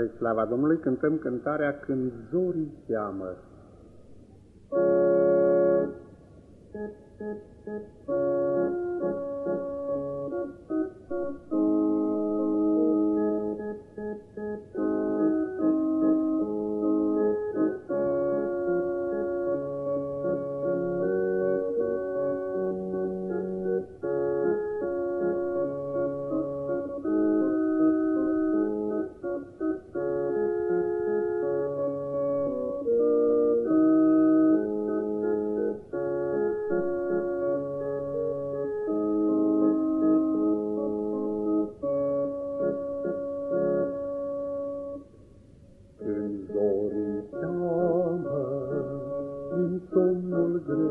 Spre slava Domnului cântăm cântarea Când zorii cheamă. din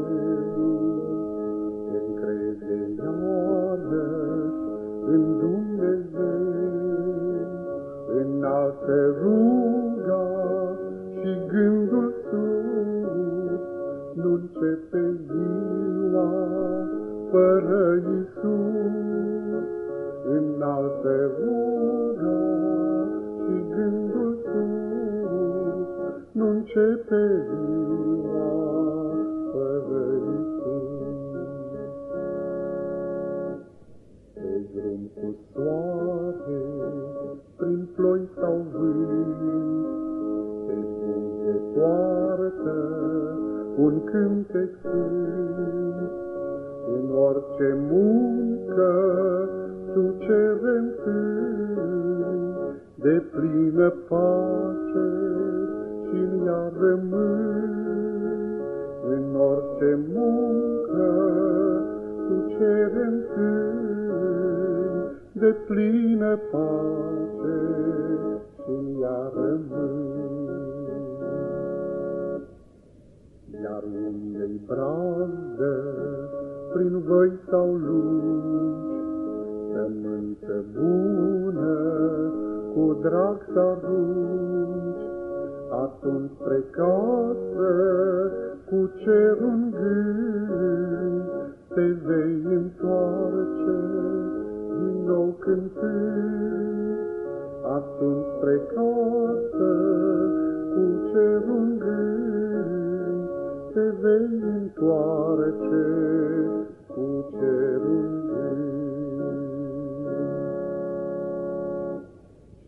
somnul greu, te încrede iarăși în Dumnezeu, înaltă ruga și gândul sus, nu începe ziua fără Iisus, înaltă ruga și gândul sus, nu începe ziua vânt, Pe buze poartă un cântec sfânt. În orice muncă tu cerem de plină pace și-n ea rămân. În orice muncă tu cerem de plină pace și-n ea rămân. Iar unde-i brazdă, prin voi sau lungi, Sămânță bună, cu drag să arunci, Atunci spre casă, cu cerul gând, Te vei Te vei întoarce cu cerul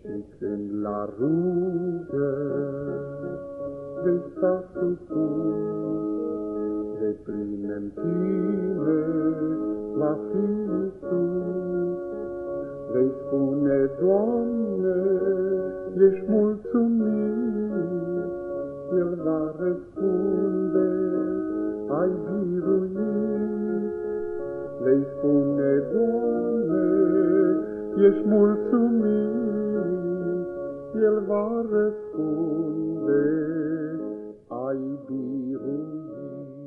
Și când la rugă vei sta supus, de plin în tine va fi Iisus. Vei spune, Doamne, ești mulțumit, biruit. Vei spune, Doamne, ești mulțumit, El va răspunde, ai biruit.